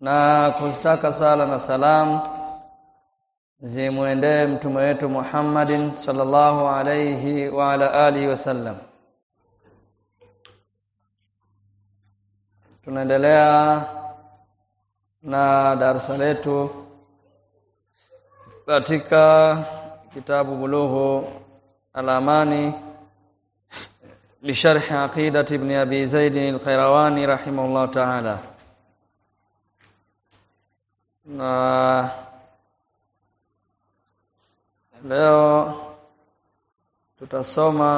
na kuzitaka sala na salam zimwendee mtume wetu Muhammadin sallallahu alayhi wa ala alihi wasallam. Tunaendelea na darasa letu katika kitabu Bulughu al-Amani عقيدة ابن أبي زيد القيرواني رحمه الله تعالى na leo tutasoma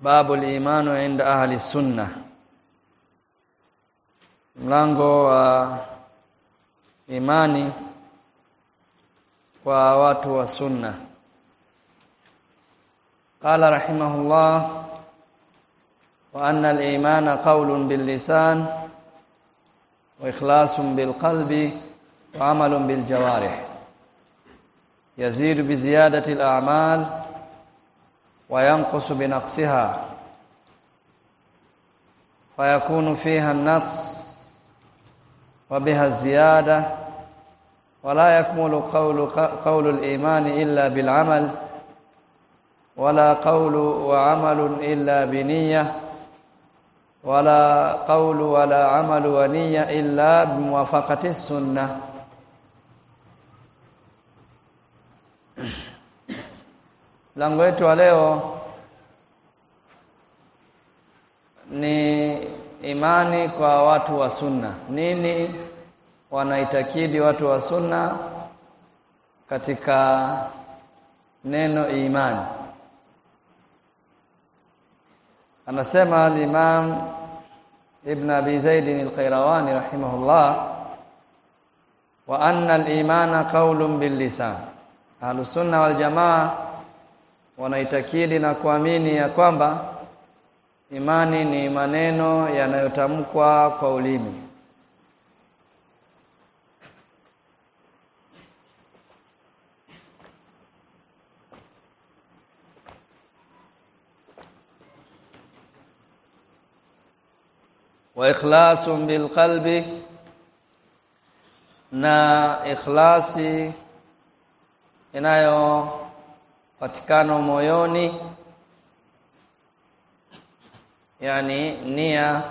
babu al-imanu inda ahli sunna mlango wa imani kwa watu wa sunna qala rahimahullah وأن الإيمان قول باللسان وإخلاص بالقلب وعمل بالجوارح. يزيد بزيادة الأعمال وينقص بنقصها. فيكون فيها النقص وبها الزيادة. ولا يكمل قول قول الإيمان إلا بالعمل. ولا قول وعمل إلا بنية. wala qawlu wala amalu wa niyya illa bimuwafaqati sunnah Mlango yetu wa leo ni imani kwa watu wa sunna. Nini wanaitakidi watu wa sunna katika neno imani? Anasema al-Imam Ibn Abi Zaid al-Qayrawani rahimahullah wa anna al-imana qawlun bil lisan ahlus sunna wal jamaa wanaitakidi na kuamini ya kwamba imani ni maneno yanayotamkwa kwa ulimi wa ikhlasun bil qalbi na ikhlasi inayopatikana moyoni yani nia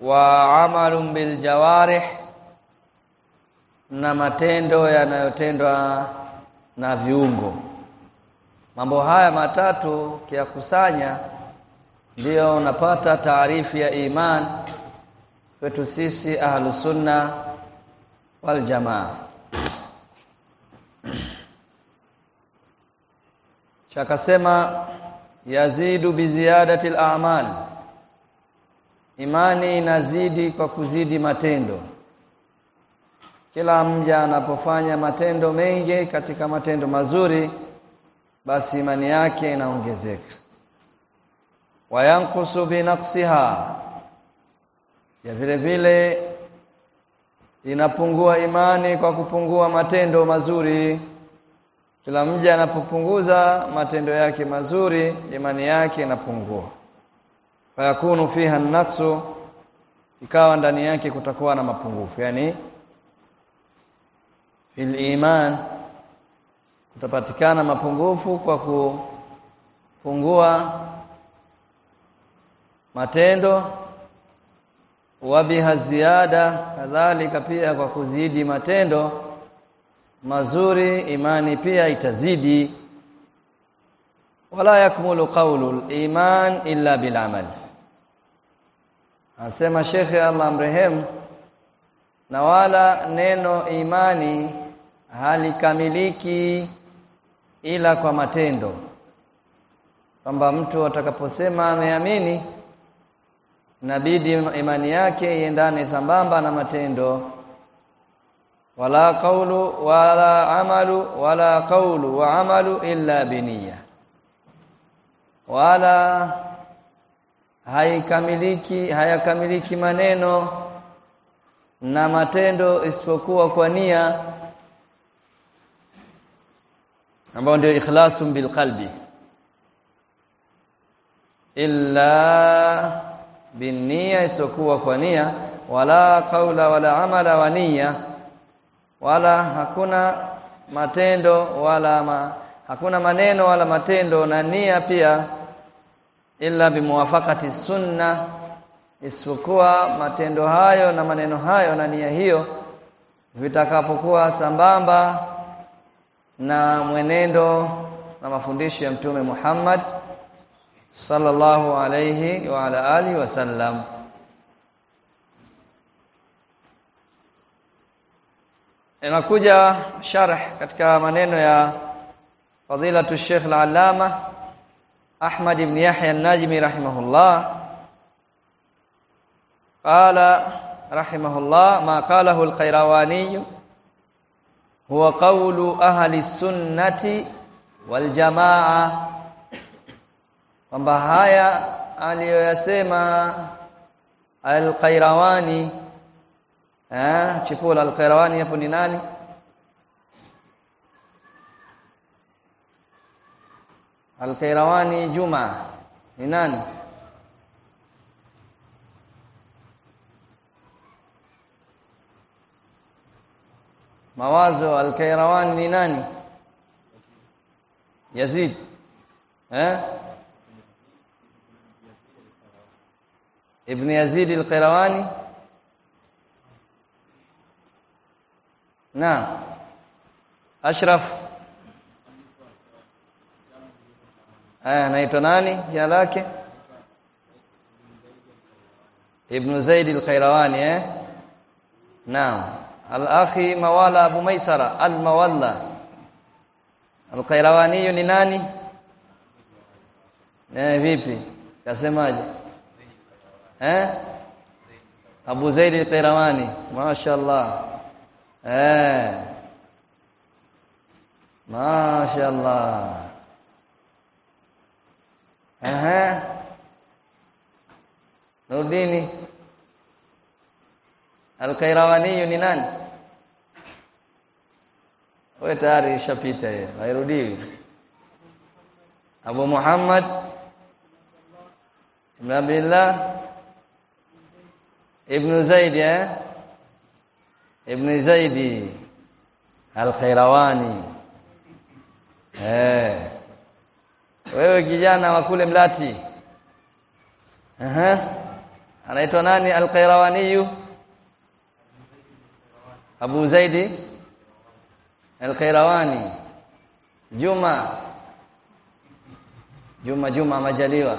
wa amalun bil jawarih na matendo yanayotendwa na viungo. Mambo haya matatu kiyakusanya ndio unapata taarifu ya iman kwetu sisi ahlu sunna wal jamaa. Chakasema yazidu biziadati al-a'mal imani inazidi kwa kuzidi matendo. Kila mja anapofanya matendo mengi katika matendo mazuri basi imani yake inaongezeka wayankusu binaqsiha ya vile vile inapungua imani kwa kupungua matendo mazuri. Kila mja anapopunguza matendo yake mazuri imani yake inapungua. Fayakunu fiha nafsu ikawa ndani yake kutakuwa na mapungufu. Yani fil iman kutapatikana mapungufu kwa kupungua matendo wabiha ziada kadhalika pia kwa kuzidi matendo mazuri imani pia itazidi. Wala yakmulu qawlu iman illa bil amal Anasema Shekhe Allah mrehemu na wala neno imani halikamiliki ila kwa matendo. Kwamba mtu atakaposema ameamini inabidi imani yake iendane sambamba na matendo. Wala qawlu wala amalu wala qawlu wa amalu illa biniya wala haikamiliki hayakamiliki maneno na matendo isipokuwa kwa nia ambao ndio ikhlasu bilqalbi illa binnia isipokuwa kwa nia wala qaula wala amala wa nia wala hakuna matendo wala ma, hakuna maneno wala matendo na nia pia illa bimuwafaqati sunna isipokuwa matendo hayo na maneno hayo na nia hiyo vitakapokuwa sambamba na mwenendo na mafundisho ya mtume Muhammad sallallahu alayhi wa ala alihi wasallam inakuja sharh katika maneno ya fadilatu Sheikh al-Allama Ahmad ibn Yahya an-Najmi rahimahullah. Qala rahimahullah ma qalahu al-Qayrawani huwa qawlu ahli sunnati wal jamaa kwamba haya aliyoyasema al-Qayrawani eh chipula al-Qayrawani hapo ni nani? Al-Qayrawani Juma ni nani? Mawazo Al-Qayrawani ni nani? Yazid eh Ibn Yazid Al-Qayrawani na Ashraf Aya anaitwa nani jina lake? Ibn Zaid al-Qayrawani eh? Naam. Al-akhi Mawala Abu Maisara al-Mawalla. Al-Qayrawani ni nani? Eh vipi? Kasemaje? Eh? Abu Zaid al-Qayrawani. Mashaallah. Eh. Mashaallah. eh Nurdini. Al-Qayrawani ni nani? Wewe tayari ishapita hiyo. Abu Muhammad Ibn Abdullah Ibn Zaid ya Ibnu Zaidi Al-Khairawani Eh. Wewe kijana wa kule Mlati. Aha. Anaitwa nani al-khairawani Abu Zaidi Al-Qayrawani. Juma. Juma Juma Majaliwa.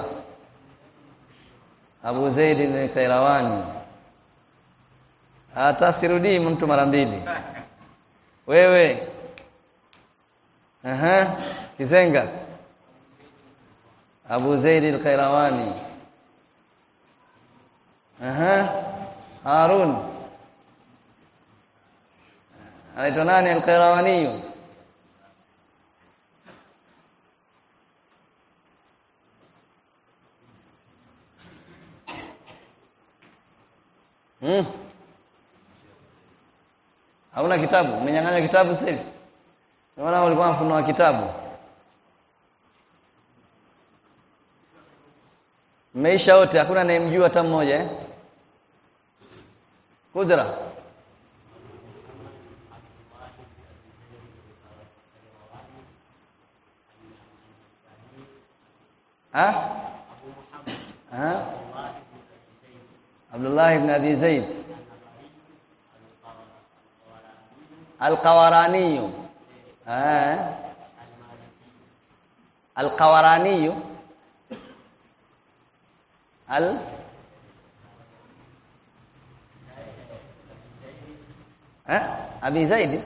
Abu Zaidi Al-Qayrawani. Hata sirudi mtu mara mbili. Wewe. Aha. Kizenga. Abu Zaid al-Qayrawani. Aha. Harun. Anaitwa nani al-Qayrawani? Hmm. Hauna kitabu? Umenyang'anya kitabu sasa hivi? Unaona ulikuwa mfunua kitabu. Mmeisha wote hakuna anayemjua hata mmoja eh? Kudra. Ha? Ha? Abdullah ibn Abi Zaid. Al-Qawarani. Ah. Al-Qawarani. Al Eh? Abi Zaid?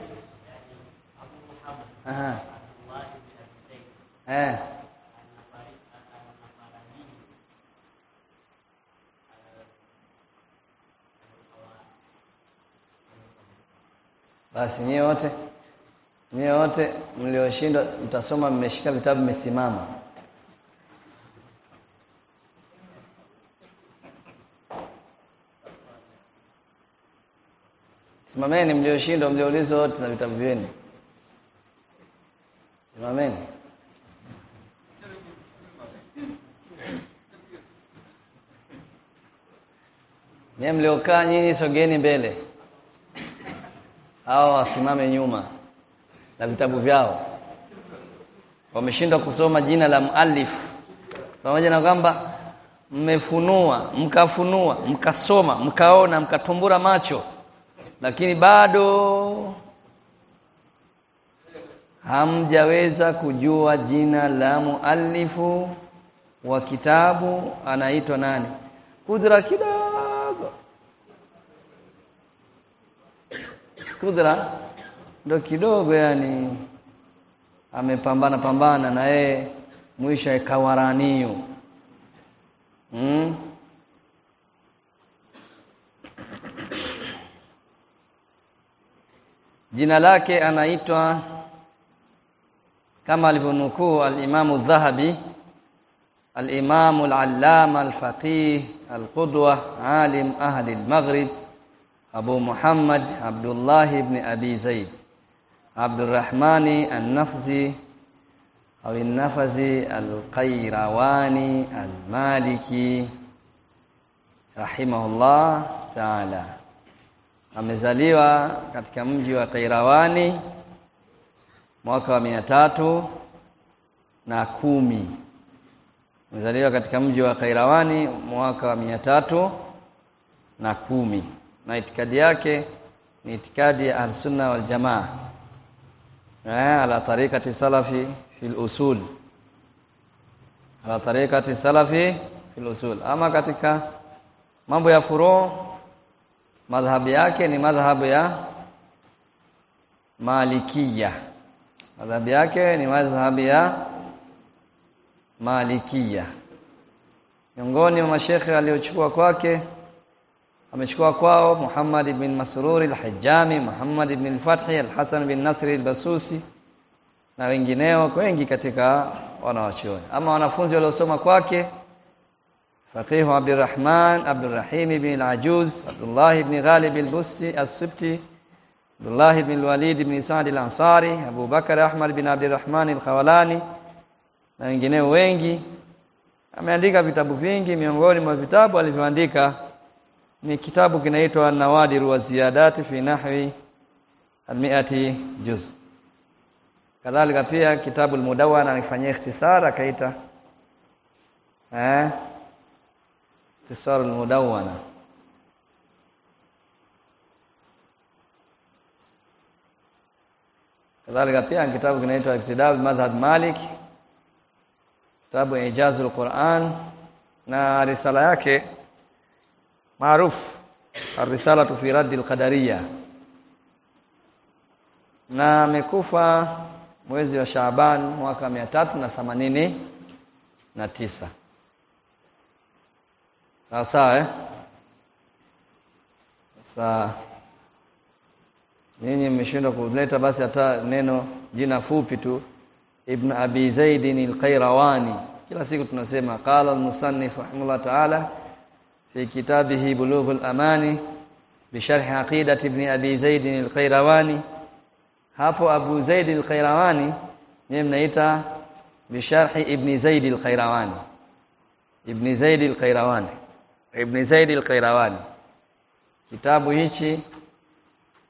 Aha. eh basi nyie wote nyie wote mlioshindwa mtasoma mmeshika vitabu mmesimama. Simameni mlioshindwa mlioulizwa wote na vitabu vyenu. Simameni. Nyie mliokaa nyinyi sogeni mbele hao wasimame nyuma na vitabu vyao. Wameshindwa kusoma jina la muallif. Pamoja na kwamba mmefunua mkafunua mkasoma mkaona mkatumbura macho lakini bado hamjaweza kujua jina la muallifu wa kitabu anaitwa nani. Kudra kidogo kudra ndo kidogo yani amepambana pambana na yeye mwisho ikawaraniyo mm? jina lake anaitwa kama alivyonukuu al-Imamu Dhahabi al-Imamu al-Allama al-Faqih al-Qudwa alim ahli al-Maghrib Abu Muhammad Abdullah ibn Abi Zaid. Abdurrahmani an-Nafzi au an-Nafazi al-Qayrawani al-Maliki rahimahullah ta'ala. Amezaliwa katika mji wa Qayrawani mwaka wa mia tatu na kumi. Amezaliwa katika mji wa Qayrawani mwaka wa mia tatu na kumi na itikadi yake ni itikadi ya Ahlusunna wal Jamaa. Eh ala tariqati salafi fil usul. Ala tariqati salafi fil usul. Ama katika mambo ya furu madhhabu yake ni madhhabu ya Malikia madhhabu yake ni madhhabu ya Malikia miongoni mwa mashekhe aliyochukua kwake amechukua kwao Muhammad ibn Masruri al-Hajjami Muhammad ibn al-Fathi al-Hasan bin Nasri al-Basusi na wengineo wengi katika wanawachuoni. Ama wanafunzi waliosoma kwake Faqih Abdurrahman Abdurrahim ibn al-Ajuz Abdullah ibn Ghalib al-Busti as-Sibti, Abdullah ibn al-Walid ibn Sa'd al-Ansari Abu Bakar Ahmad ibn Abdurrahman al-Khawalani na wengineo wengi. Ameandika vitabu vingi miongoni mwa vitabu alivyoandika ni kitabu kinaitwa Nawadir wa Ziyadati fi nahwi al-mi'ati juz kadhalika pia kitabu al-Mudawwan alifanyia ikhtisar akaita eh ikhtisar al-Mudawwan. kadhalika pia kitabu kinaitwa Iktidab Madhhab Malik kitabu Ijazul Quran na risala yake maarufu. Ar-Risalatu fi Raddil Qadariyya. Na amekufa mwezi wa Shaaban mwaka mia tatu na themanini na tisa. Eh? Sasa nyinyi mmeshindwa kuleta basi hata neno jina fupi tu. Ibn Abi Zaid al-Qayrawani. Kila siku tunasema qala al-musannif rahimahullah ta'ala في كتابه بلوغ الأماني بشرح عقيدة ابن أبي زيد القيرواني hapo Abu Zaid al-Qayrawani yeye mnaita bisharh Ibn Zaid al-Qayrawani Ibn Zaid al-Qayrawani Ibn Zaid al-Qayrawani kitabu hichi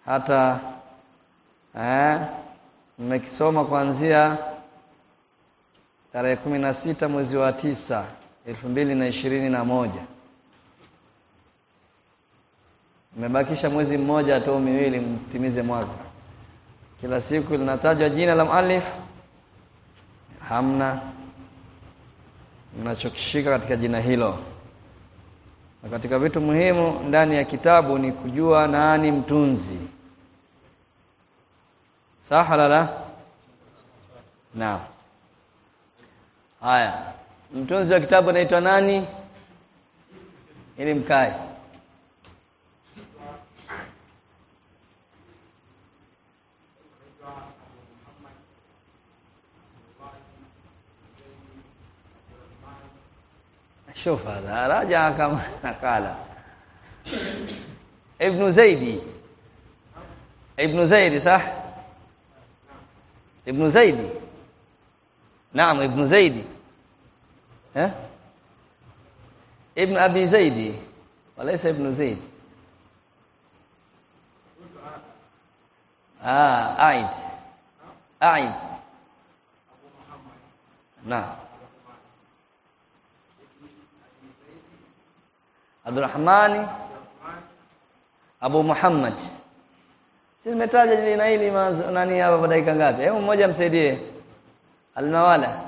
hata eh mmekisoma kuanzia tarehe 16 mwezi wa tisa elfu mbili na ishirini na moja Mmebakisha mwezi mmoja tu miwili mtimize mwaka. Kila siku linatajwa jina la muallif hamna mnachokishika katika jina hilo. Na katika vitu muhimu ndani ya kitabu ni kujua nani mtunzi. Saha la? Naam. haya mtunzi wa kitabu anaitwa nani ili mkae شوف هذا راجع كما قال ابن زيدي ابن زيدي صح ابن زيدي نعم ابن زيدي ها ابن ابي زيدي وليس ابن زيد اه اعيد اعيد نعم Abdurrahmani Abu Muhammad. Si nimetaja jina hili nani hapa kwa dakika ngapi? Hebu mmoja msaidie. Almawala.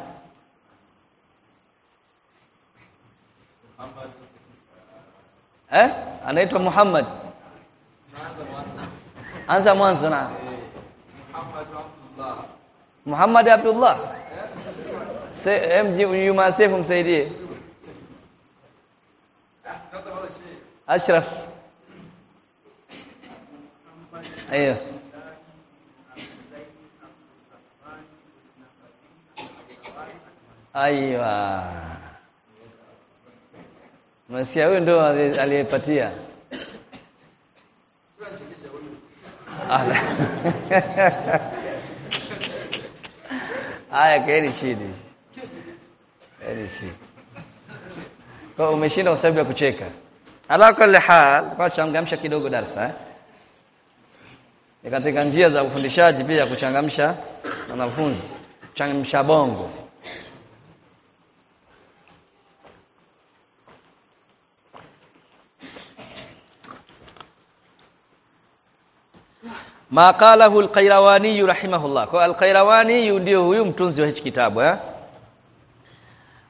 Eh? Anaitwa Muhammad. Anza mwanzo na. Muhammad Abdullah. Se MG Yuma Sefu msaidie. Ashraf Ayo Aiwa Masikia huyu ndo aliyepatia Aya kaeni chini. Kaeni chini. Kwa umeshinda kwa sababu ya kucheka. Ala kulli hal, changamsha kidogo darasa eh. Katika njia za ufundishaji pia kuchangamsha wanafunzi, kuchangamsha bongo. Ma qalahu al-Qayrawani rahimahullah. Kwa al-Qayrawani ndio huyu mtunzi wa hichi kitabu eh.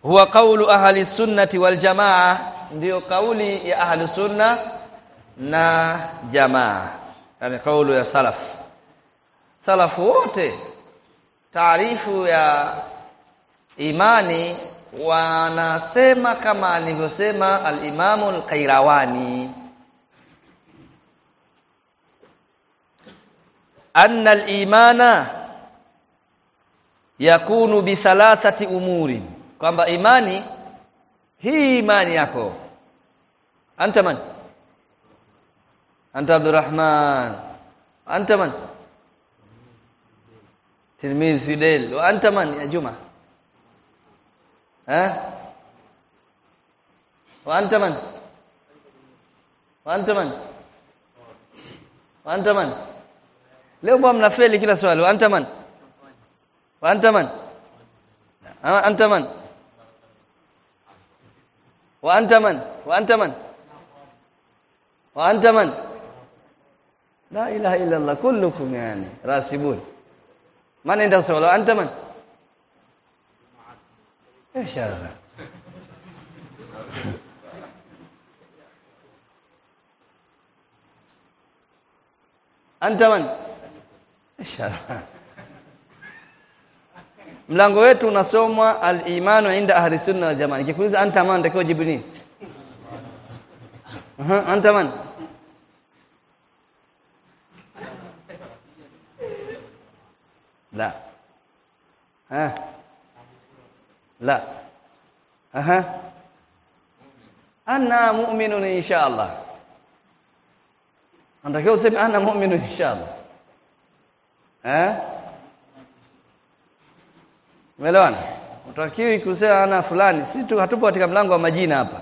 Huwa qawlu ahli sunnati wal jamaa ndio kauli ya ahlu sunna na jamaa. Yani kaulu ya salaf. Salafu wote taarifu ya imani wanasema kama alivyosema al-Imamu al-Qayrawani. Anna al-imana yakunu bi thalathati umuri kwamba imani hii imani yako anta man anta abdurrahman anta man tilmiz fidel wa anta man ya juma eh wa anta man wa anta man wa anta man leo mbona mnafeli kila swali wa anta man wa anta man anta man wa anta man wa anta man wa anta man la ilaha illa allah kullukum yani rasibun man inda sawala anta man ايش هذا anta man ايش هذا mlango wetu unasomwa al-imanu inda ahli sunna wal jamaa nikikuuliza anta man ndio jibu nini aha anta man la ha la aha ana mu'minun insha Allah anatakiwa useme ana mu'minun insha Allah eh Umeelewana? Utakiwi kusema ana fulani. Sisi tu hatupo katika mlango wa majina hapa.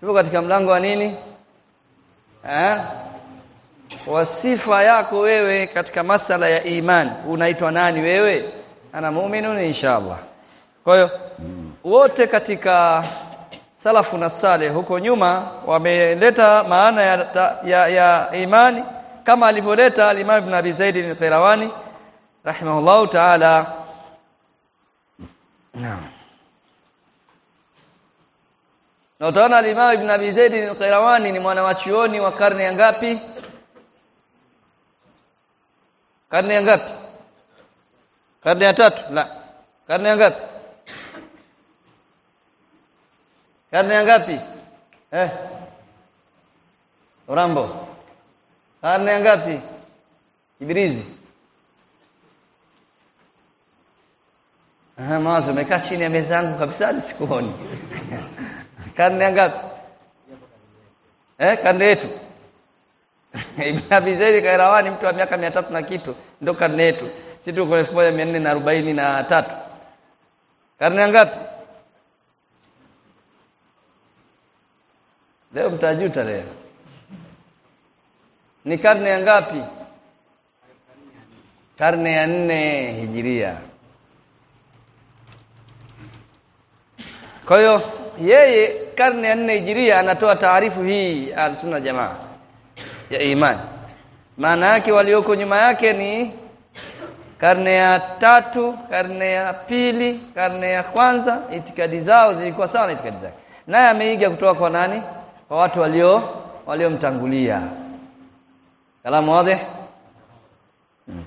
Tupo katika mlango wa nini? Eh? Wa sifa yako wewe katika masala ya imani Unaitwa nani wewe? Ana muuminu inshallah. Kwa hiyo wote katika salafu na sale huko nyuma wameleta maana ya, ya, ya imani kama alivyoleta al-Imam Ibn Abi Zaid al-Qayrawani rahimahullahu ta'ala Naam. Na utaona al-Imam Ibn Abi Zaid al-Qayrawani ni mwana wa chuoni wa karne ya ngapi? Karne ya ngapi? Karne ya tatu? La. Karne ya ngapi? karne ya ngapi eh Urambo karne ya ngapi Ibrizi Aha, mawazo umekaa chini ya meza yangu kabisa sikuoni. karne ya ngapi? Eh, karne yetu. Ibn Abi Zaid Kairawani mtu wa miaka 300 na kitu ndio karne yetu. Sisi tuko 1443. Karne ya ngapi? Leo mtajuta leo. Ni karne ya ngapi? Karne ya nne Hijiria. Kwa hiyo yeye karne ya nne hijiria anatoa taarifu hii al-sunna jamaa ya imani. Maana yake walioko nyuma yake ni karne ya tatu, karne ya pili, karne ya kwanza, itikadi zao zilikuwa sawa na itikadi zake. Naye ameiga kutoka kwa nani? Kwa watu walio waliomtangulia. Kalamu wazi? Hmm.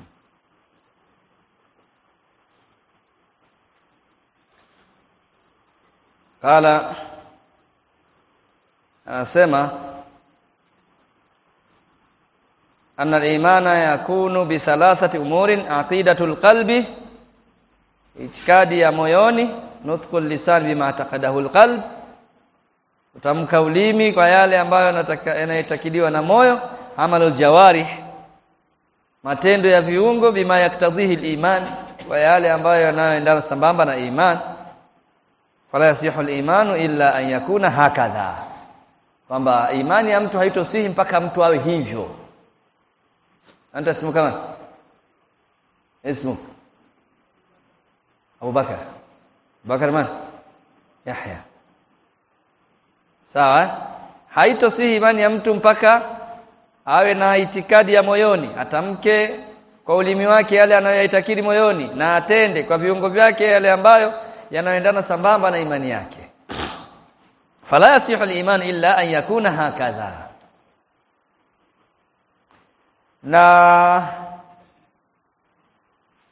Qala anasema anna al-imana yakunu bi thalathati umurin aqidatul qalbi itikadi ya moyoni nutqul lisan bima taqadahu al-qalb utamka ulimi kwa yale ambayo yanayotakidiwa na moyo amalul jawarih matendo ya viungo bima yaktadhihi al-iman kwa yale ambayo yanayoendana sambamba na iman. Fala yasihu al-imanu illa an yakuna hakadha kwamba imani ya mtu haitosihi mpaka mtu awe hivyo. Anta simu kama ismu Abu Bakar Bakar man? Yahya. Sawa haitosihi imani ya mtu mpaka awe na itikadi ya moyoni. Atamke kwa ulimi wake yale anayoyatakiri moyoni na atende kwa viungo vyake yale ambayo yanayoendana sambamba na imani yake fala yasihu al-iman illa an yakuna hakadha na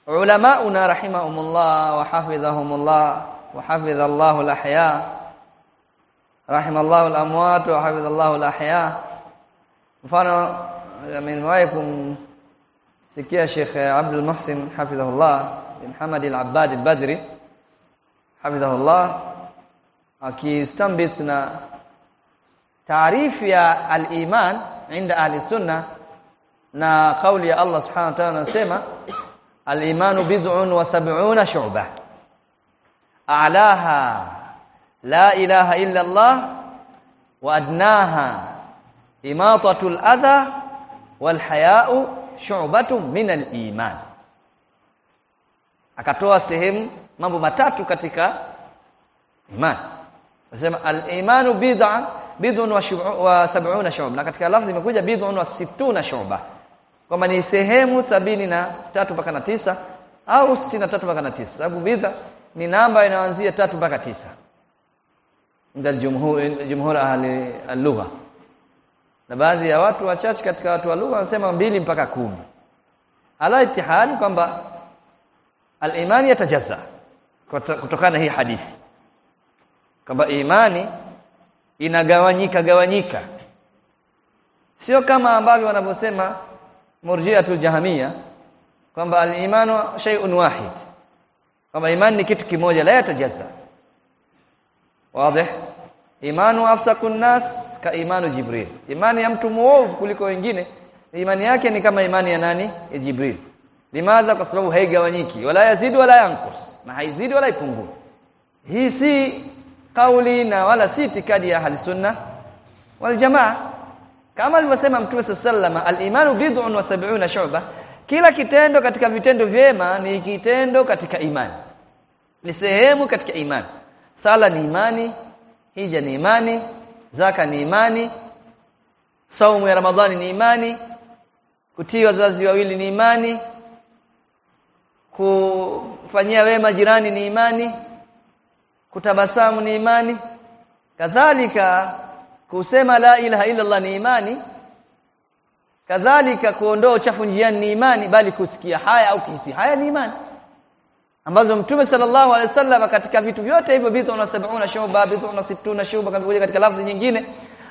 ulamauna rahimahumullah wa hafidhahumullah wa hafidha Allahu al-ahya rahimallahu al-amwat wa hafidha Allahu al-ahya mfano nimewahi kumsikia Sheikh Abdul Muhsin hafidhahullah bin Hamad al-Abbad al-Badri hafidhahullah akistambit na taarifu ya al-iman inda ahli sunna na kauli ya Allah subhanahu wa ta'ala anasema al-imanu bid'un wa sab'una shu'ba a'laha la ilaha illa Allah wa adnaha imatatul adha wal haya'u shu'batun min al-iman. Akatoa sehemu mambo matatu katika iman anasema al-imanu bid'a bid'un wa sab'una shu'ba. Na katika lafzi imekuja bid'un wa sittuna shu'ba. Kwamba ni sehemu sabini na tatu mpaka na tisa au sitini na tatu mpaka na tisa. Sababu bid'a ni namba inaanzia tatu mpaka tisa. Ndio jumhur jumhur ahli al-lugha. Na baadhi ya watu wachache katika watu wa lugha wanasema mbili mpaka kumi. Ala itihadi kwamba al-iman yatajazza kutokana na hii hadithi kwamba imani inagawanyika gawanyika sio kama ambavyo wanavyosema murjiatul jahamia kwamba al-imanu shay'un wahid kwamba imani ni kitu kimoja la yatajaza wazi. Imanu afsakun nas ka imanu jibril. Imani ya mtu muovu kuliko wengine imani yake ni kama imani ya nani? Ya jibril. Limadha? Kwa sababu haigawanyiki. Wala yazidi wala yankus na haizidi wala ipungui hii si kauli na wala si itikadi ya ahli sunna wal jamaa. Kama alivyosema mtume sallama al-imanu bid'un wa sab'una shu'ba kila kitendo katika vitendo vyema ni kitendo katika imani. Ni sehemu katika imani. Sala ni imani hija ni imani zaka ni imani saumu ya ramadhani ni imani kutii wazazi wawili ni imani kufanyia wema jirani ni imani kutabasamu ni imani. Kadhalika kusema la ilaha illa Allah ni imani. Kadhalika kuondoa uchafu njiani ni imani bali kusikia haya au kuhisi haya ni imani. Ambazo mtume sallallahu alaihi wasallam katika vitu vyote hivyo bidu na sab'una shuba bidu na sittuna shuba kama katika lafzi nyingine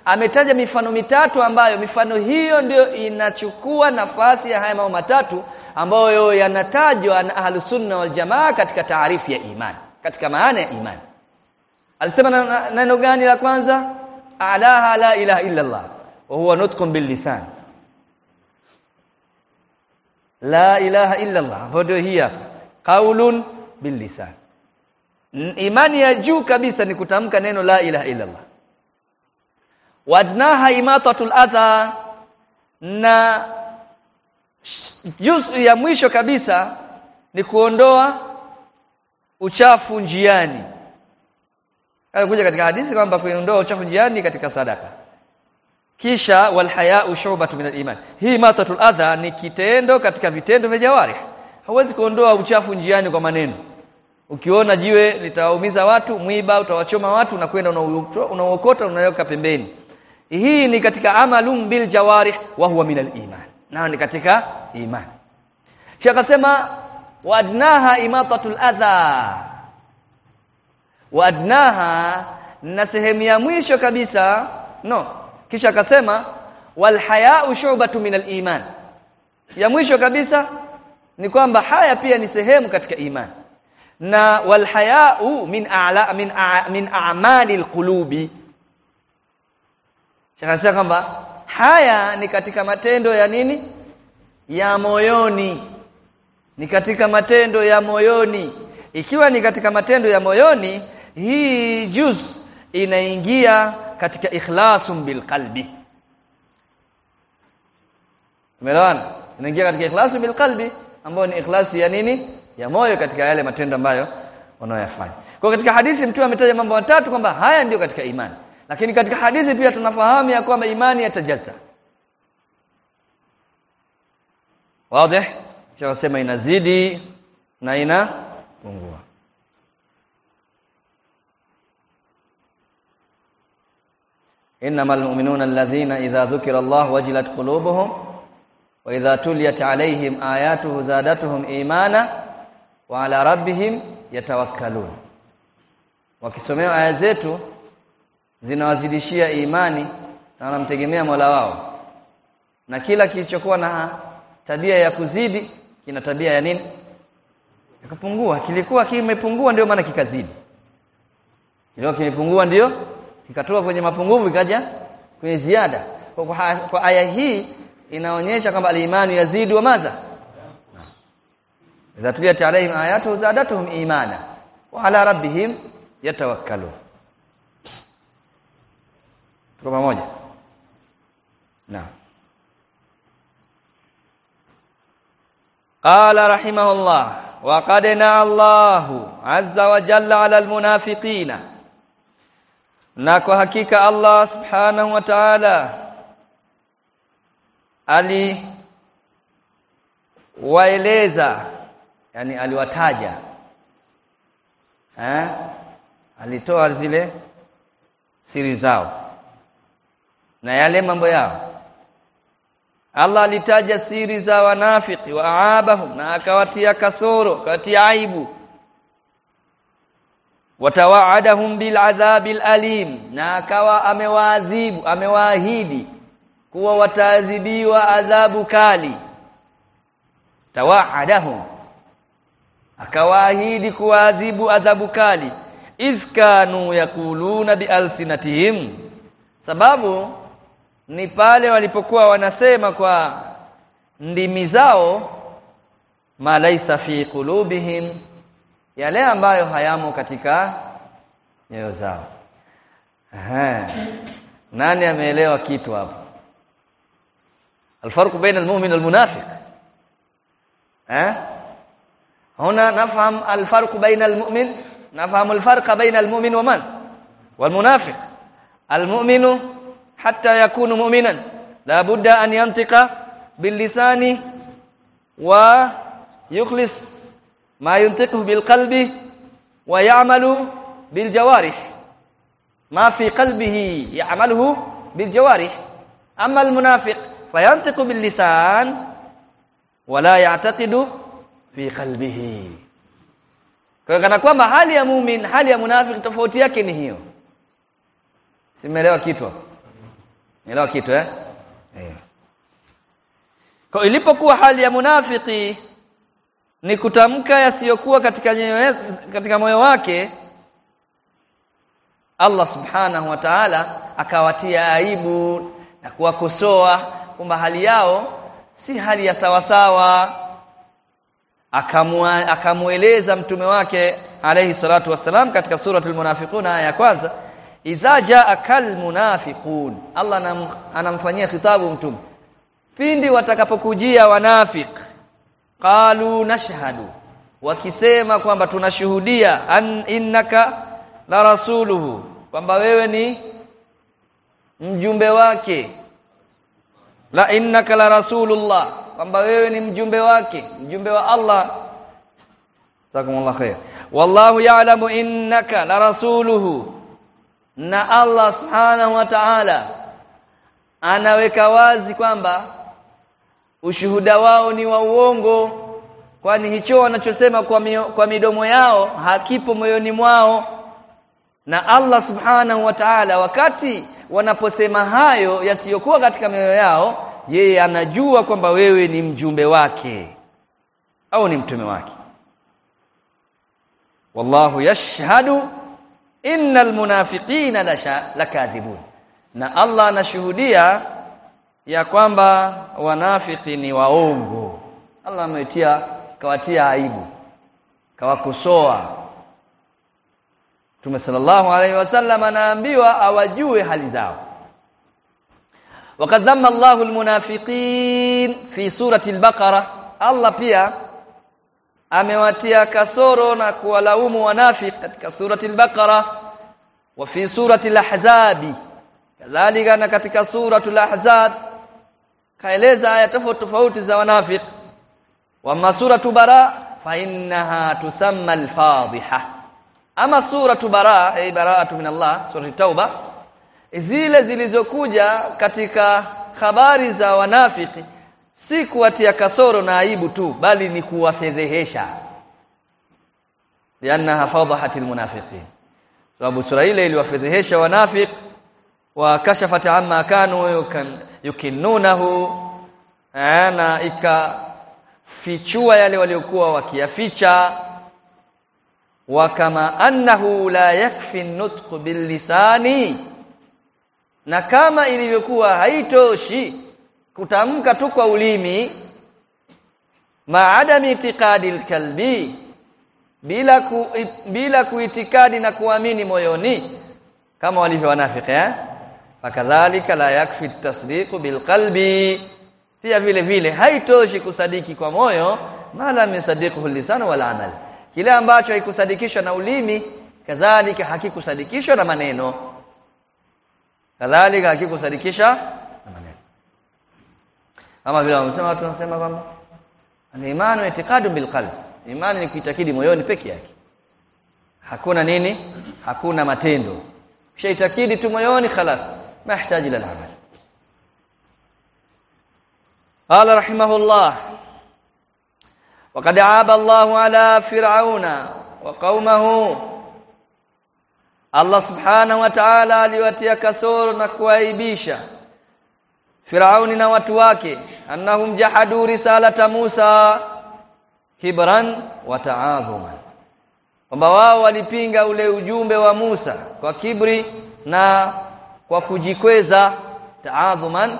ametaja mifano mitatu ambayo mifano hiyo ndio inachukua nafasi ya haya mambo matatu ambayo yanatajwa na ahlus sunna wal jamaa katika taarifu ya imani katika maana ya imani alisema neno gani la kwanza? Alaha la ilaha illa allah wa huwa nutqun bil lisan. La ilaha illa allah ndio hii hapa. Qaulun bil lisan. Imani ya juu kabisa ni kutamka neno la ilaha illa allah wadnaha imatatul adha. Na juzu ya mwisho kabisa ni kuondoa uchafu njiani kuja katika hadithi kwamba kuondoa uchafu njiani katika sadaka. Kisha walhayau shubatu min aliman hii matatul adha ni kitendo katika vitendo vya jawari hauwezi kuondoa uchafu njiani kwa maneno. Ukiona jiwe litawaumiza watu mwiba utawachoma watu na kwenda unaokota unaweka pembeni. Hii ni katika amalum bil jawarih wa huwa min aliman nao ni katika iman. Kisha akasema wadnaha imatatul adha wadnaha na sehemu ya mwisho kabisa no kisha akasema wal haya'u shu'batu min al-iman ya mwisho kabisa ni kwamba haya pia ni sehemu katika iman na wal haya'u min a'la min a, min a'malil qulubi Shakasema kwamba haya ni katika matendo ya nini? Ya moyoni. Ni katika matendo ya moyoni. Ikiwa ni katika matendo ya moyoni, hii juz inaingia katika ikhlasun bil qalbi. Umeelewana? Inaingia katika ikhlasu bil qalbi ambayo ni ikhlasi ya nini? Ya moyo katika yale matendo ambayo wanaoyafanya Kwa katika hadithi mtume ametaja mambo matatu kwamba haya ndiyo katika imani. Lakini katika hadithi pia tunafahamu ya kwamba imani yatajaza. Wazi? Tunasema inazidi na inapungua. Innamal mu'minuna alladhina idha dhukira Allah wajilat qulubuhum wa idha tuliyat alaihim ayatuhu zadatuhum imana wa ala rabbihim yatawakkalun. wakisomea aya zetu zinawazidishia imani na wanamtegemea Mola wao. Na kila kilichokuwa na tabia ya kuzidi kina tabia ya nini? Ya kupungua. Kilikuwa kimepungua ndio maana kikazidi. Kilikuwa kimepungua ndio kikatoka kwenye mapungufu ikaja kwenye ziada. Kwa, kwa, aya hii inaonyesha kwamba al-imani yazidi wa madha? Idha tuliyat alaihim ayatu zadatuhum imana wa ala rabbihim yatawakkalun. Tuko pamoja? Naam. Qala rahimahullah wa qad allah azza wa jalla ala almunafiqina na kwa hakika Allah subhanahu wa ta'ala ali waeleza yani aliwataja eh alitoa zile siri zao na yale mambo yao. Allah alitaja siri za wanafiki wa aabahum na akawatia kasoro akawatia aibu watawaadahum bil adhabil alim na akawa amewaadhibu amewaahidi kuwa wataadhibiwa adhabu kali. Tawaadahum akawaahidi kuwaadhibu adhabu kali. Izkanu yakuluna bialsinatihim sababu ni pale walipokuwa wanasema kwa ndimi zao ma laisa fi qulubihim yale ambayo hayamo katika nyoyo zao. Aha. nani ameelewa kitu hapo? الفرق بين المؤمن والمنافق ها هنا نفهم الفرق بين المؤمن نفهم الفرق بين المؤمن ومن والمنافق المؤمن حتى يكون مؤمنا لا بد أن ينطق باللسان ويخلص ma yuntiqu bil qalbi wa ya'malu bil jawarih. Ma fi qalbihi ya'maluhu bil jawarih. Amma al munafiq fayantiqu bil lisan wa la ya'taqidu fi qalbihi. Kana kwamba hali ya mumin hali ya munafiq tofauti yake ni hiyo. Simelewa kitu? Elewa kitu eh? Kwa ilipokuwa hali ya munafiki ni kutamka yasiyokuwa katika nyoyo katika moyo wake Allah subhanahu wa ta'ala akawatia aibu na kuwakosoa kwamba hali yao si hali ya sawasawa. Akamueleza mtume wake alayhi salatu wassalam katika suratul munafiquna aya ya kwanza idha jaa kal munafiqun. Allah anamfanyia khitabu mtume. Pindi watakapokujia wanafiq qalu nashhadu. Wakisema kwamba tunashuhudia an innaka la rasuluhu kwamba wewe ni mjumbe wake. La innaka la rasulullah kwamba wewe ni mjumbe wake mjumbe wa Allah. Jazakumullah khair. Wallahu ya'lamu innaka la rasuluhu. Na Allah subhanahu wa ta'ala anaweka wazi kwamba ushuhuda wao ni wa uongo kwani hicho wanachosema kwa, kwa midomo yao hakipo moyoni mwao. Na Allah subhanahu wa ta'ala wakati wanaposema hayo yasiyokuwa katika mioyo yao yeye anajua kwamba wewe ni mjumbe wake au ni mtume wake. Wallahu yashhadu innal munafiqina lakadhibun. Na Allah anashuhudia ya kwamba wanafiki ni waongo. Allah ametia kawatia aibu, kawakosoa. Mtume sallallahu alaihi wasallam anaambiwa awajue hali zao. Wakadhamma Allahu almunafiqin fi surati al-Baqara, Allah pia amewatia kasoro na kuwalaumu wanafiki katika surati al-Baqara. Wa fi surati al-Ahzab. Kadhalika na katika suratu Ahzab kaeleza aya tofauti tofauti za wanafiki wa suratu bara fa innaha tusamma al-fadhiha. Ama suratu bara ay bara'atu min Allah surati tauba zile zilizokuja katika habari za wanafiki si kuwatia kasoro na aibu tu bali ni kuwafedhehesha. Liannaha fadhahatil munafiqin. Sababu sura ile iliwafedhehesha wanafik wa kashafat amma kanu yukinnunahu na ikafichua yale waliokuwa wakiyaficha. Wa kama annahu la yakfi nutq billisani na kama ilivyokuwa haitoshi kutamka tu kwa ulimi maadami itiqadi kalbi bila ku, bila kuitikadi na kuamini moyoni kama walivyo wanafiki eh fakadhalika la yakfi tasdiqu bilqalbi pia vile vile haitoshi kusadiki kwa moyo mala misadiquhu lisan wal amal. Kile ambacho haikusadikishwa na ulimi kadhalika hakikusadikishwa na maneno. Kadhalika hakikusadikisha na maneno. Kama vile wanasema watu wanasema kwamba al-imanu i'tiqadu bilqalb imani ni kuitakidi moyoni peke yake. Hakuna nini? Hakuna matendo. Ukishaitakidi tu moyoni khalas. ما يحتاج إلى العمل. قال رحمه الله وقد عاب الله على فرعون وقومه. الله سبحانه وتعالى ليواتي كسور نكوي نكوائبيشا فرعون نواتواك أنهم جحدوا رسالة موسى كبرا وتعاظما. فبواوا لبينغا ولي وجومب وموسى وكبري kwa kujikweza ta'adhuman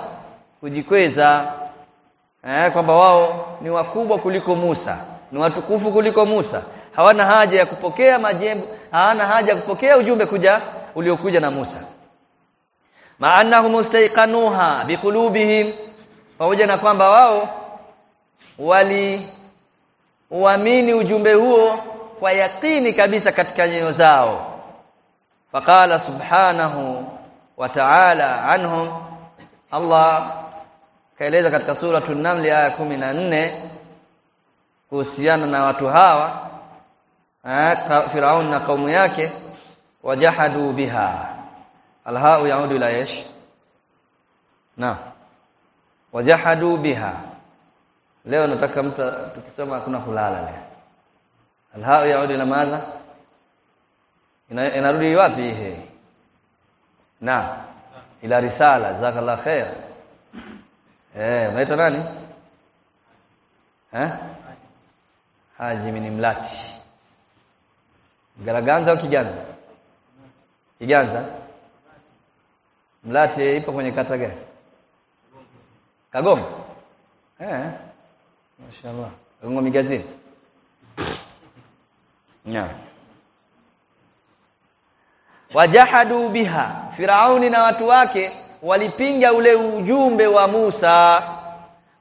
kujikweza. Eh kwamba wao ni wakubwa kuliko Musa ni watukufu kuliko Musa. Hawana haja ya kupokea majembo hawana haja ya kupokea ujumbe kuja uliokuja na Musa. Maannahum mustaiqanuha biqulubihim pamoja na kwamba wao wali uamini ujumbe huo kwa yakini kabisa katika nyoyo zao. Faqala subhanahu wa ta'ala anhum. Allah kaeleza katika sura an-naml aya 14 kuhusiana na watu hawa Firaun na kaumu yake wajahadu biha. Alhau yaudu ila yesh na. Wajahadu biha. Leo nataka mtu tukisoma hakuna kulala leo. Alhau yaudu ila madha. Ina, inarudi wapi hii na ila risala jazakallah khair. Eh unaitwa nani? Eh? Haji mini Mlati. Garaganza au Kiganza? Kiganza. Mlati ipo kwenye kata gani? Kagoma. Eh? Mashaallah Kagoma migazini? Naam wajahadu biha. Firauni na watu wake walipinga ule ujumbe wa Musa.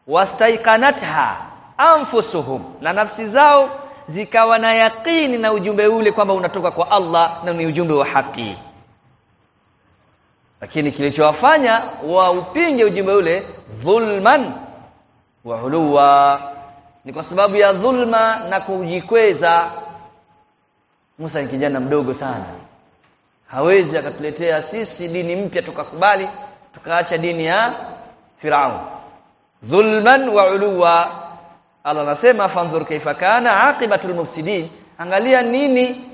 Wastaiqanatha anfusuhum. Na nafsi zao zikawa na yaqini na ujumbe ule kwamba unatoka kwa Allah na ni ujumbe wa haki. Lakini kilichowafanya waupinge ujumbe ule dhulman wa uluwa ni kwa sababu ya dhulma na kujikweza. Musa ni kijana mdogo sana hawezi akatuletea sisi dini mpya tukakubali tukaacha dini ya Firaun. Dhulman wa uluwa Allah anasema fanzur kaifa kana aqibatul mufsidin. Angalia nini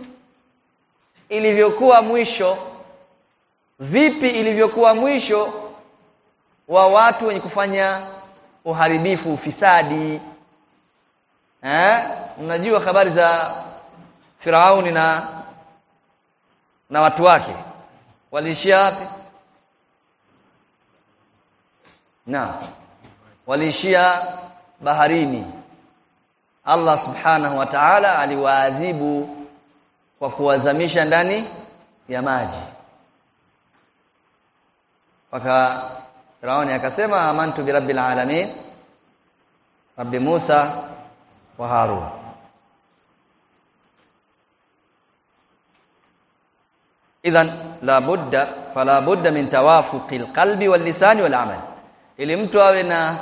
ilivyokuwa mwisho. Vipi ilivyokuwa mwisho wa watu wenye kufanya uharibifu ufisadi. Eh? Mnajua habari za Firauni na na watu wake. Waliishia wapi? Na waliishia baharini. Allah subhanahu wa ta'ala aliwaadhibu kwa kuwazamisha ndani ya maji. Mpaka Firauni akasema amantu birabbil alamin. Rabbi Musa wa Harun idhan la budda fala budda min tawafuqil qalbi wal lisani wal amal. Ili mtu awe na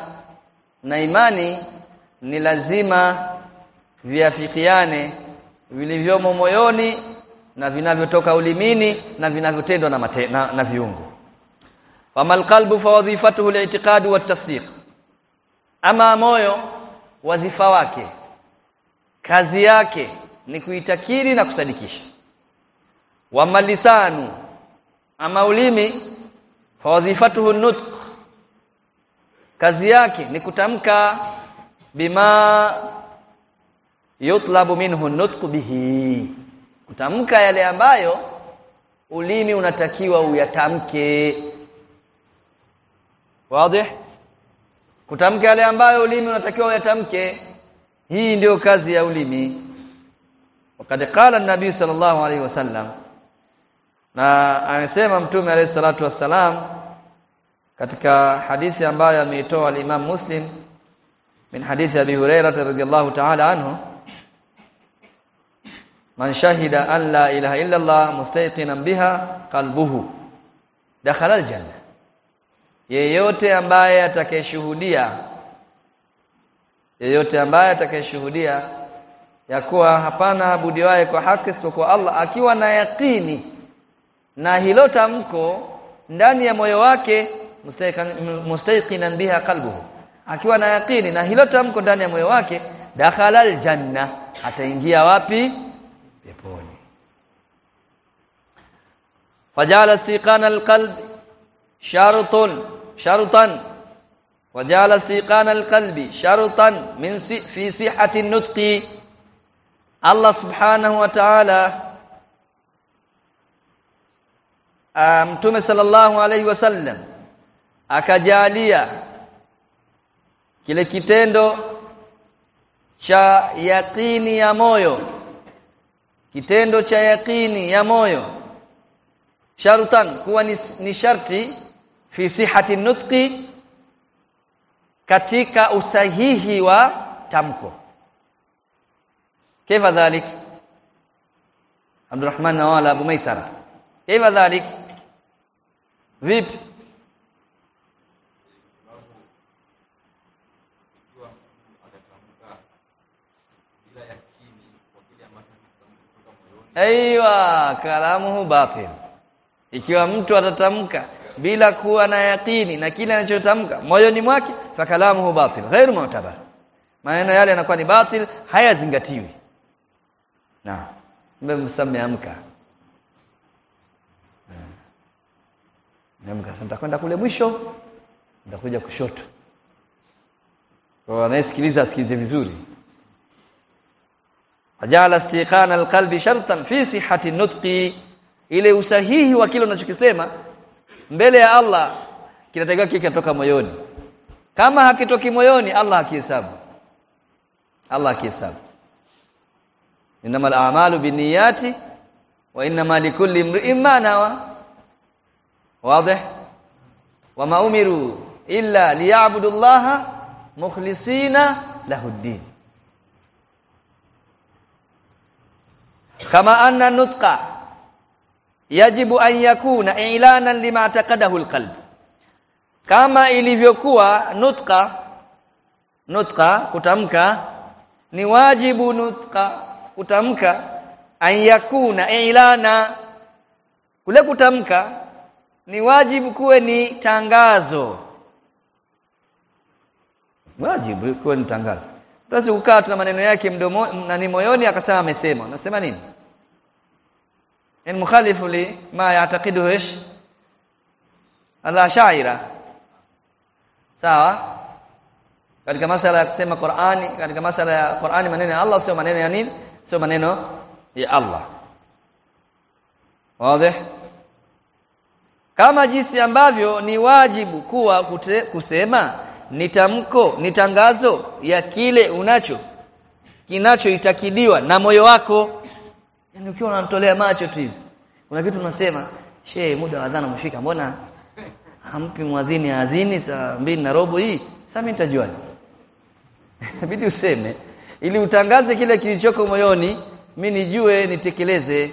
na imani ni lazima viafikiane vilivyomo moyoni na vinavyotoka ulimini na vinavyotendwa na, na, na viungo famal qalbu fawadhifatuhu al-i'tiqad wa tasdiq ama moyo wadhifa wake. Kazi yake ni kuitakiri na kusadikisha wa malisanu ama ulimi fawazifatuhu nutq. Kazi yake ni kutamka bima yutlabu minhu nutq bihi. Kutamka yale ambayo ulimi unatakiwa uyatamke. Wazi? Kutamka yale ambayo ulimi unatakiwa uyatamke. Hii ndiyo kazi ya ulimi. Wakati qala an-nabi sallallahu alaihi wasallam na amesema mtume alayhi salatu wassalam katika hadithi ambayo ameitoa al-Imam Muslim min hadithi Abi Hurairah radhiyallahu ta'ala anhu man shahida an la ilaha illa Allah mustayqinan biha qalbuhu dakhala al-janna yeyote ambaye atakayeshuhudia yeyote ambaye atakayeshuhudia ya kuwa hapana budi waye kwa haki isipokuwa Allah akiwa na yakini na hilo tamko ndani ya moyo wake mustayqinan biha qalbuhu. Akiwa na yakini na hilo tamko ndani ya moyo wake dakhala aljanna. Ataingia wapi? Peponi. Fajala istiqana alqalb shartun shartan wajala istiqana alqalbi shartan min fi sihhati nutqi. Allah subhanahu wa ta'ala Ah, mtume sallallahu alaihi wasallam akajalia kile kitendo cha yaqini ya moyo kitendo cha yaqini ya moyo sharutan kuwa ni, ni sharti fi sihhati nutqi katika usahihi wa tamko. Kaifa dhalik? Abdurrahman Nawala Abu Maisara. Kaifa dhalik? Vipi? Aiwa kalamuhu batil ikiwa mtu atatamka bila kuwa na yakini na kile anachotamka moyoni mwake fa kalamuhu batil ghairu mu'tabar maneno yale yanakuwa ni batil hayazingatiwi. Na mmemsameamka Niamka mkasema nitakwenda kule mwisho nitakuja kushoto. Kwa anayesikiliza asikilize vizuri. Ajala istiqana alqalbi shartan fi sihhati nutqi ile usahihi wa kile unachokisema mbele ya Allah kinatakiwa kikatoka moyoni. Kama hakitoki moyoni Allah hakihesabu. Allah hakihesabu. Innamal a'malu binniyati wa innamal likulli imri'in ma nawa. واضح؟ وما أمروا إلا ليعبدوا الله مخلصين له الدين. كما أن النطق يجب أن يكون إعلانا لما اعتقده القلب. kama ilivyokuwa nutqa nutqa kutamka ni wajibu nutqa kutamka an yakuna ilana kule kutamka ni wajibu kuwe ni tangazo. Wajibu kuwe ni tangazo. Basi ukaa tuna maneno yake mdomo na ni moyoni akasema amesema. Unasema nini? In mukhalifu li ma ya'taqidu ish al-ashaira. Sawa? Katika masala ya kusema Qur'ani katika masala ya Qur'ani maneno ya Allah sio maneno ya nini? Sio maneno ya Allah. Wazi kama jinsi ambavyo ni wajibu kuwa kute, kusema ni tamko ni tangazo ya kile unacho kinachoitakidiwa na moyo wako. Yani ukiwa unamtolea macho tu hivi kuna kitu unasema she muda wa adhana umefika mbona hampi mwadhini adhini saa mbili na robo hii? Sasa mimi nitajuaje inabidi useme ili utangaze kile kilichoko moyoni mimi nijue nitekeleze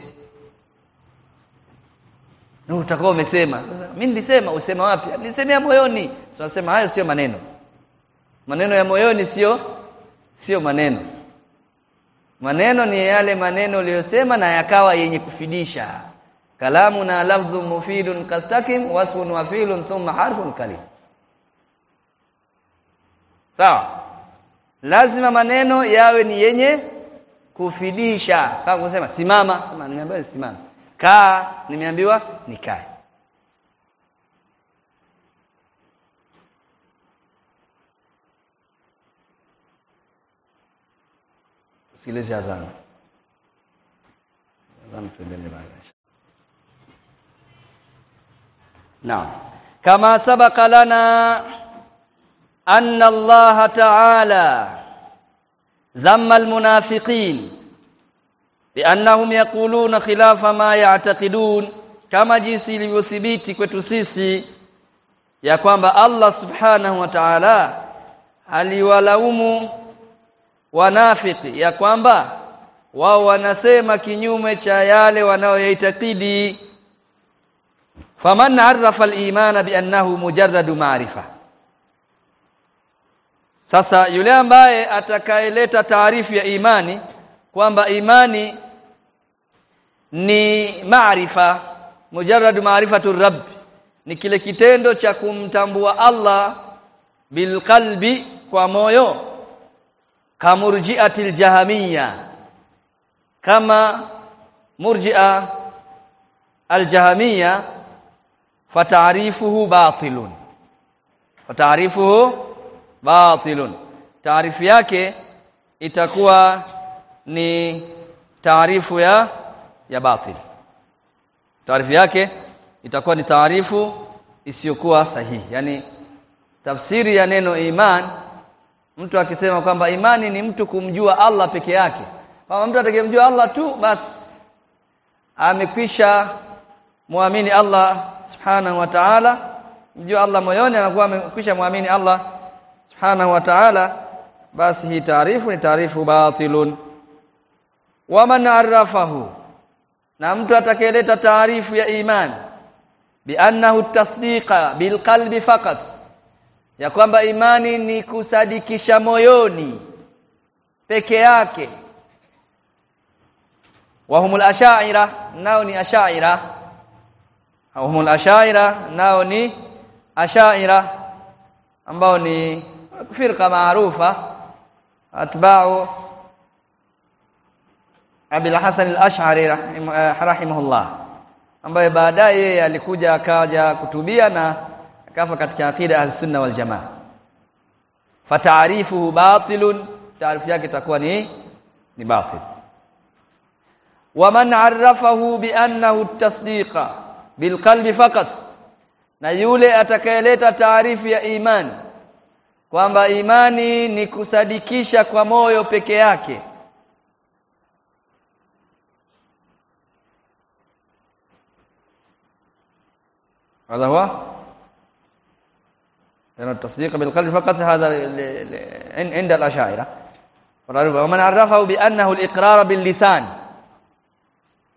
na utakao umesema. Sasa mimi nilisema usema wapi? Nilisemea moyoni. Tunasema hayo sio maneno. Maneno ya moyoni sio sio maneno. Maneno ni yale maneno uliyosema na yakawa yenye kufidisha. Kalamu na lafdhu mufidun kastakim wasfun wa fi'lun thumma harfun kalim. Sawa. Lazima maneno yawe ni yenye kufidisha. Kama kusema simama. Sema nimeambiwa simama kaa nimeambiwa nikae sikilize adhana adhana tuendelee baadaye naam kama sabaka lana anna Allah ta'ala dhamma almunafiqin biannahum yaquluna khilafa ma ya'taqidun kama jinsi ilivyothibiti kwetu sisi ya kwamba Allah subhanahu wa ta'ala aliwalaumu wanafiki ya kwamba wao wanasema kinyume cha yale wanayoyaitakidi faman arafa al-imana biannahu mujarradu ma'rifa. Sasa yule ambaye atakayeleta taarifu ya imani kwamba imani ni maarifa mujarrad maarifatu rabb. Ni kile kitendo cha kumtambua Allah bilqalbi kwa moyo kamurjiatil jahamia kama murji'a aljahamia fata'rifuhu batilun. Fata'rifuhu batilun. Taarifu yake itakuwa ni taarifu ya ya batil. Taarifu yake itakuwa ni taarifu isiyokuwa sahihi. Yani tafsiri ya neno iman mtu akisema kwamba imani ni mtu kumjua Allah peke yake kama mtu atakayemjua Allah tu basi amekwisha muamini Allah subhanahu wa ta'ala. Mjua Allah moyoni anakuwa amekwisha muamini Allah subhanahu wa ta'ala. Basi hii taarifu ni taarifu batilun. Waman arafahu na mtu atakayeleta taarifu ya iman biannahu tasdiqa bilqalbi faqat ya kwamba imani ni kusadikisha moyoni peke yake. Wahumul ashaira nao ni ashaira. Wahumul ashaira nao ni ashaira ambao ni firqa maarufa atba'u Abil Hasan al-Ash'ari uh, rahimahullah. Ambaye baadaye yeye alikuja akaja kutubia na akafa katika akida al-sunna wal jamaa fataarifuhu batilun taarifu yake itakuwa ni ni batil. Waman arrafahu bi annahu at-tasdiqa bil qalbi faqat na yule atakayeleta taarifu ya imani kwamba imani ni kusadikisha kwa moyo peke yake هذا هو لأن التصديق بالقلب فقط هذا عند الأشاعرة ومن عرفه بأنه الإقرار باللسان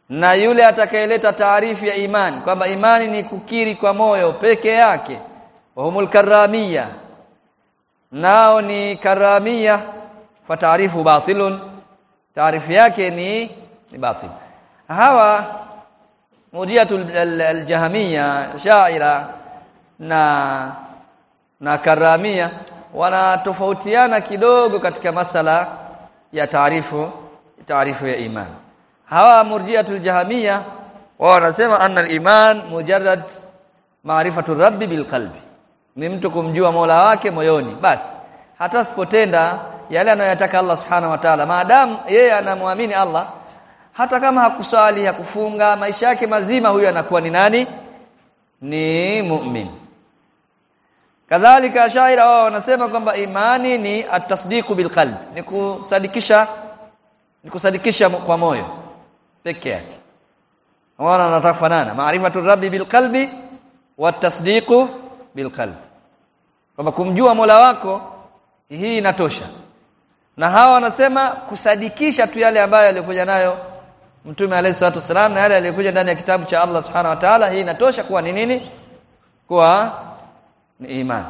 na yule atakayeleta taarifu ya imani kwamba imani ni kukiri kwa moyo peke yake wahumul karamia nao ni karamia fataarifu batilun taarifu yake ni ni batil hawa mudiatul aljahamia shaira na na karamia wanatofautiana kidogo katika masala ya taarifu taarifu ya iman. hawa murjiatul jahamia wao wanasema anna al-iman mujarrad maarifatu rabbi bil qalbi ni mtu kumjua Mola wake moyoni basi hata sipotenda yale anayotaka Allah subhanahu wa ta'ala maadamu yeye anamwamini Allah hata kama hakusali hakufunga maisha yake mazima huyo anakuwa ni nani? Ni mu'min. Kadhalika shaira wao wanasema kwamba imani ni at-tasdiqu bil qalbi ni kusadikisha ni kusadikisha kwa moyo peke yake. Wana wanataka kufanana. Maarifatu rabbi bil qalbi wa tasdiqu bil qalbi kwamba kumjua Mola wako hii inatosha. Na hawa wanasema kusadikisha tu yale ambayo alikuja nayo Mtume alayhi salatu wasalam na yale aliyokuja ndani ya kitabu cha Allah subhanahu wa ta'ala hii inatosha kuwa ni nini? Kuwa ni imani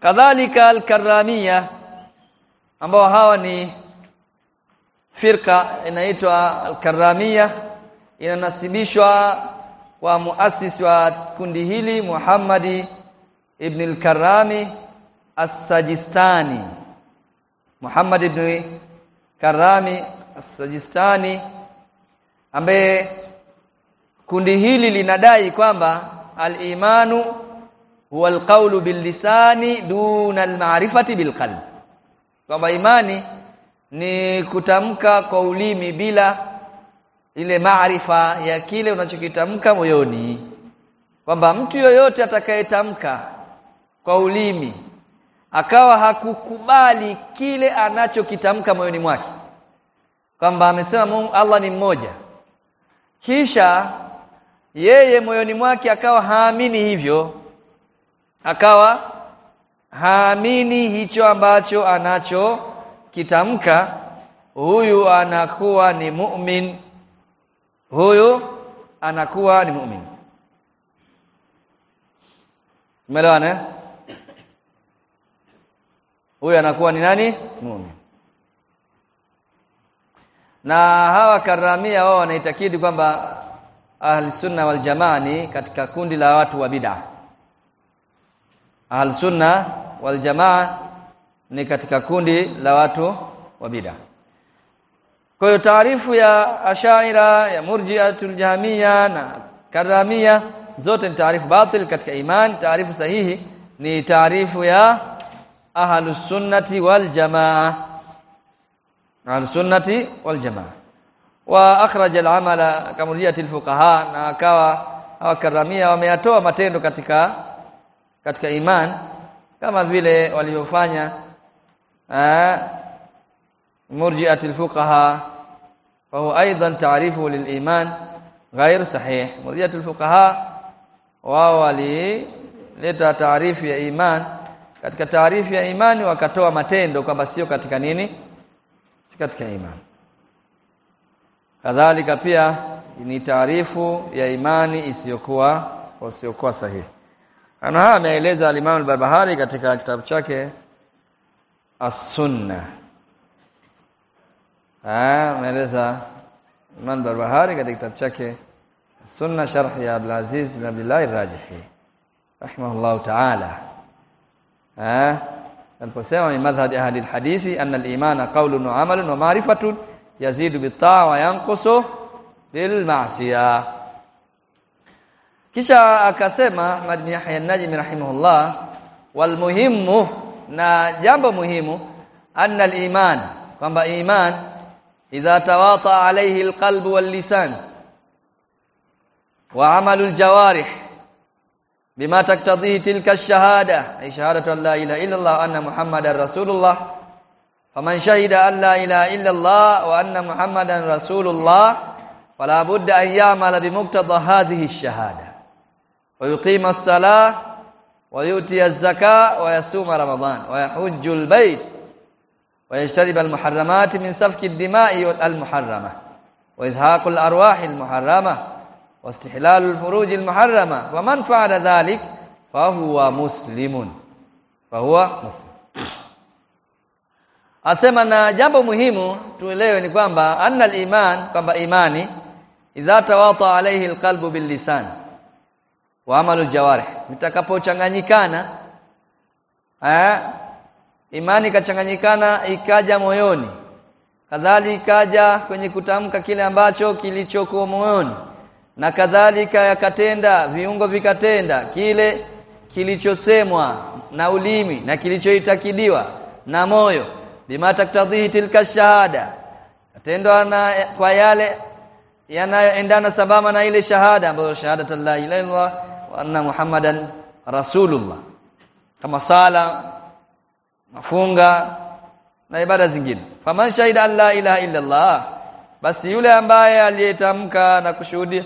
kadhalika al-karramia ambao hawa ni firka inaitwa al-karramia inanasibishwa kwa muasisi wa kundi hili Muhammadi ibn al-Karrami as-Sajistani. Muhammad ibn Karrami as-Sajistani ambaye kundi hili linadai kwamba al-imanu huwa al-qawlu bil-lisani duna al-ma'rifati bil-qalbi kwamba imani ni kutamka kwa ulimi bila ile maarifa ya kile unachokitamka moyoni. Kwamba mtu yoyote atakayetamka kwa ulimi akawa hakukubali kile anachokitamka moyoni mwake kwamba amesema Mungu Allah ni mmoja kisha yeye moyoni mwake akawa haamini hivyo akawa haamini hicho ambacho anacho kitamka huyu anakuwa ni mu'min huyu anakuwa ni mu'min Umeelewana? Huyu anakuwa ni nani? Muumini. Na hawa karamia wao wanaitakidi kwamba ahli sunna wal jamaa ni katika kundi la watu wa bid'a. Ahli sunna wal jamaa ni katika kundi la watu wa bid'a. Kwa hiyo taarifu ya Ashaira, ya Murji'atul jahmiya na Karamia zote ni taarifu batil katika iman taarifu sahihi ni taarifu ya ahlus sunnati wal jamaa ahlus sunnati wal jamaa wa akhraj al amala kamuriyati al fuqaha na akawa awakaramia wameyatoa matendo katika katika iman kama vile walivyofanya eh al fuqaha fa huwa aidan ta'rifu lil iman ghair sahih. Murji'at al fuqaha wao walileta taarifu ya iman. Katika taarifu ya imani wakatoa matendo kwamba sio katika nini si katika imani. Kadhalika pia ni taarifu ya imani isiyokuwa isiyokuwa sahihi. Ana haya ameeleza al-Imam al-Barbahari katika kitabu chake As-Sunna. Ah ameeleza Imam al-Barbahari katika kitabu chake Sunna sharh ya Abdul Aziz bin Abdullah al-Rajihi rahimahullah ta'ala. Eh aliposema ni madhhab ahli alhadithi anna al-imana qawlun wa amalun wa ma'rifatun yazidu bitaa wa yanqusu bil ma'siyah kisha akasema Ahmad bin Yahya an-Najmi rahimahullah wal muhimu na jambo muhimu anna al-iman kwamba iman idha tawata alayhi al-qalb wal lisan wa amalu al-jawarih بما تقتضي تلك الشهادة أي شهادة أن لا إله إلا الله وأن محمدا رسول الله فمن شهد أن لا إله إلا الله وأن محمدا رسول الله فلا بد أن يعمل بمقتضى هذه الشهادة. ويقيم الصلاة ويؤتي الزكاة ويصوم رمضان ويحج البيت ويجتنب المحرمات من سفك الدماء المحرمة وإزهاق الأرواح المحرمة. واستحلال الفروج المحرمة ومن فعل ذلك فهو مسلم فهو مسلم asema na jambo muhimu tuelewe ni kwamba anna al-iman kwamba imani idha tawata alayhi al-qalbu bil lisan wa amalu jawarih vitakapochanganyikana eh imani ikachanganyikana ikaja moyoni kadhalika ikaja kwenye kutamka kile ambacho kilichokuwa moyoni na kadhalika yakatenda viungo vikatenda kile kilichosemwa na ulimi na kilichoitakidiwa na moyo. Bima taktadhihi tilka shahada. Atendwa na kwa yale yanayoendana sabama na ile shahada ambayo shahada la ilaha illallah wa anna muhammadan rasulullah. Kama sala mafunga na ibada zingine. Faman shahida an la ilaha illa Allah basi yule ambaye aliyetamka na kushuhudia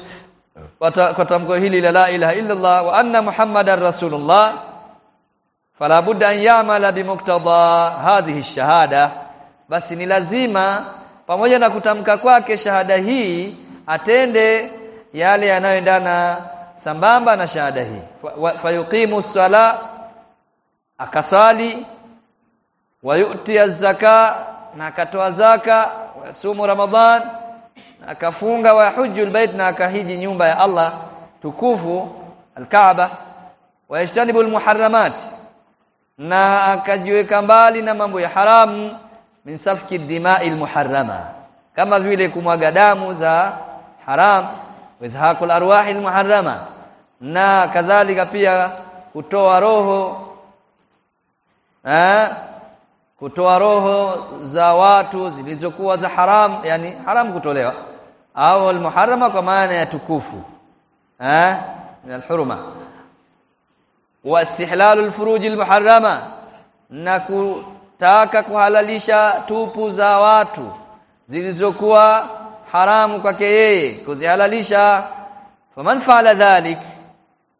kwa tamko hili la la ilaha illa Allah wa anna muhammadar rasulullah fala budda an ya'mala bimuqtada hadhihi shahada basi ni lazima pamoja na kutamka kwake shahada hii atende yale yanayoendana sambamba na shahada hii. Fayuqimu sala akasali wayuti zaka na akatoa zaka wasumu ramadhan akafunga wa hujjul bait na akahiji nyumba ya Allah tukufu alkaaba wayajtanibu almuharramat na akajiweka mbali na mambo ya haramu min safki dimai almuharrama kama vile kumwaga damu za haram wizhaqul arwahi almuharrama na kadhalika pia kutoa roho eh kutoa roho za watu zilizokuwa za haram yani haram kutolewa au almuharrama kwa maana ya tukufu eh min alhurma wa istihlalul furuj almuharrama na kutaka kuhalalisha tupu za watu zilizokuwa haramu kwake yeye kuzihalalisha. Faman faala dhalik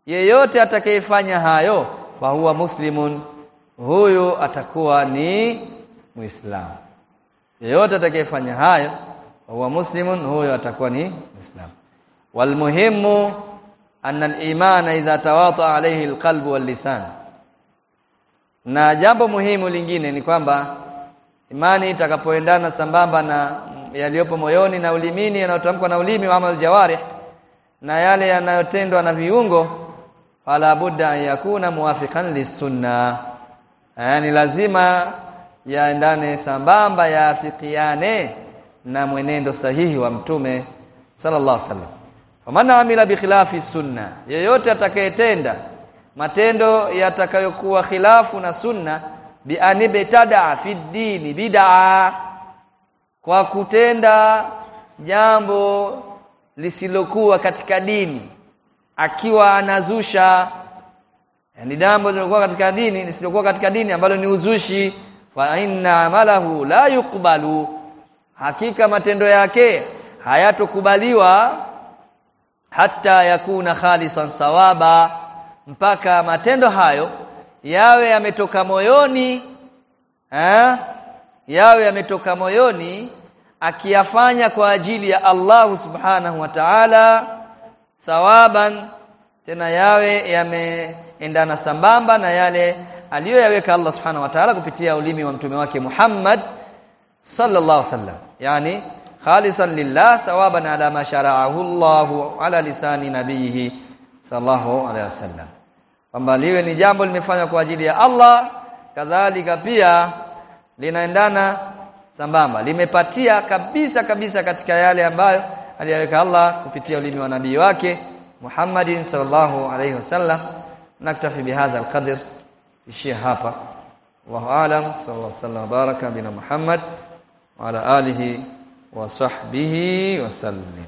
yeyote atakayefanya hayo fahuwa muslimun huyu atakuwa ni muislamu. Yeyote atakayefanya hayo huwa muslimun huyu atakuwa ni muislamu. Walmuhimu anna al-iman idha tawata alayhi al-qalbu wal-lisan na jambo muhimu lingine ni kwamba imani itakapoendana sambamba na yaliyopo moyoni na ulimini yanayotamkwa na ulimi wa amal jawarih na yale yanayotendwa na viungo fala budda an yakuna muwafiqan lisunna yani lazima yaendane sambamba yaafikiane na mwenendo sahihi wa mtume sallallahu alaihi wasallam. Faman amila bikhilafi sunna yeyote atakayetenda matendo yatakayokuwa khilafu na sunna bi anibtada fi dini bid'a kwa kutenda jambo lisilokuwa katika dini akiwa anazusha yani jambo lilokuwa katika dini lisilokuwa katika dini ambalo ni uzushi. Fa inna amalahu la yuqbalu. Hakika matendo yake hayatokubaliwa hata yakuna khalisan sawaba. Mpaka matendo hayo yawe yametoka moyoni eh? Yawe yametoka moyoni akiyafanya kwa ajili ya Allah subhanahu wa ta'ala sawaban tena yawe yameendana sambamba na yale aliyoyaweka Allah subhanahu wa ta'ala kupitia ulimi wa mtume wake Muhammad sallallahu alaihi wasallam. Yani khalisan lillah sawaban ala ma shara'ahu Allah ala lisani nabihi sallallahu alaihi wasallam. Kwamba liwe ni jambo limefanywa kwa ajili ya Allah kadhalika pia linaendana sambamba. Limepatia kabisa kabisa katika yale ambayo aliyaweka Allah kupitia ulimi wa nabii wake Muhammadin sallallahu alaihi wasallam نكتفي بهذا القدر الشيخ هابا الله أعلم. صلى الله عليه وسلم بارك بنا محمد وعلى آله وصحبه وسلم.